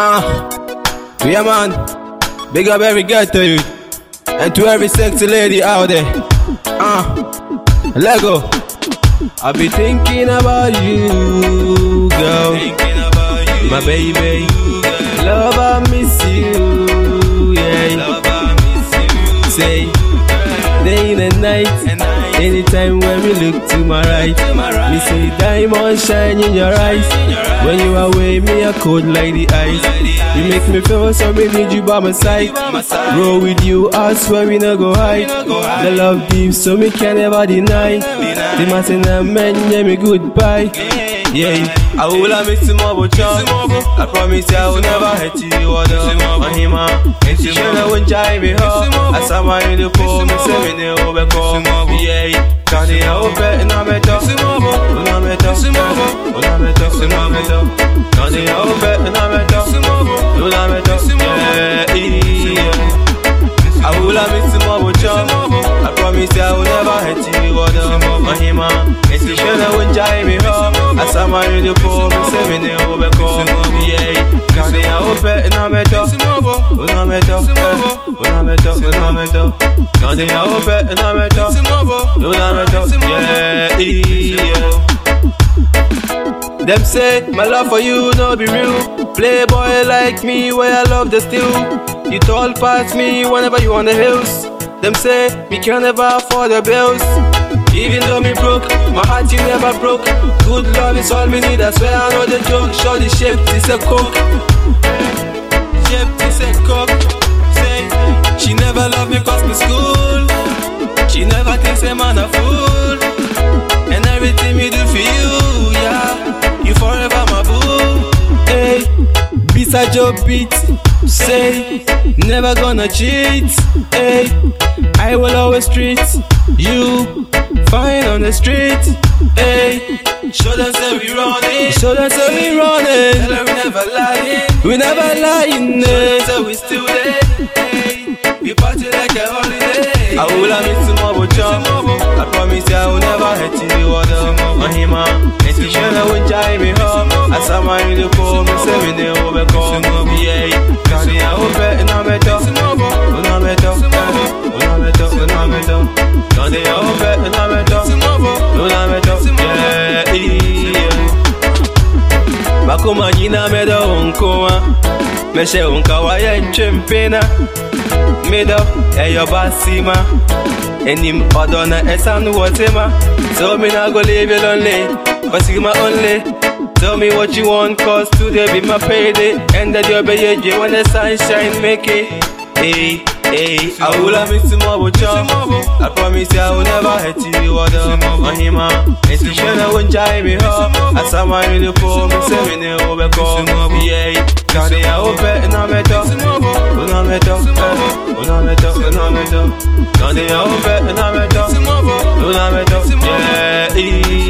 Uh, yeah, man. Big up every girl to you. And to every sexy lady out there. Uh, Lego. I be thinking about you, girl. My baby. Love, I miss you. Yeah. Say, day and night. I Anytime when we look to my right, me see diamond shine in your eyes. When you away, me a cold like the ice. You make me feel so me need you by my side. Roll with you, I swear we no go hide. The love deep, so me can never deny. The man na man, yeah me goodbye. Yeah, I will have miss more but. I promise you I will never hurt you or the Mahima. She should won't drive me home. I saw my in the phone, me say me ne overcome. Yeah, can you open and I'm at all? Una meto, una meto, una meto. Can you open and I'm all? Una meto, yeah, yeah. I will have miss more but you. I promise I will never hurt you the Mahima. And she should won't drive me home. I saw my in the phone, me say me ne overcome. Yeah, can you open I'm at all? Una meto, una meto, una meto. Can you open and I'm at all? Una meto, yeah, yeah. Them say my love for you no be real. Playboy like me, where I love the still. You tall past me whenever you on the hills. Them say me can never afford the bills. Even though me broke, my heart you never broke. Good love is all me need. I swear I know the joke. Show the shape, it's a coke. Say she never love me cause me school. She never thinks a man a fool. And everything me do for you, yeah. You forever my boo. Hey, beside your beat, say never gonna cheat. Hey, I will always treat you fine on the street. Hey, show them say we running. Show them say we running. Tell her we never lying. We never lying. Show eh. them say we still there. Hey, we party like a holiday. I will have miss tomorrow, chum. I promise you I will never hurt you or the Mahima. And she should have won't drive me home. I saw my in the phone, me say me ne Bakuma jina meda unkuma Meshe unkawa ya nchempena Middle, eyo basima Enim odona esan watima So me not go leave you lonely my only. Tell me what you want cause today be my payday. And that you'll be when the sunshine make it Hey, hey, I will have but you I promise you I will never hurt you or the Mahima. And she should have won't drive me home I saw my in the phone, me say me ne overcome Yeah, can you open and I'm at all Una meto, una meto, una meto. Quand il y a ouvert, una meto, una meto, yeah, yeah. Listen, mother.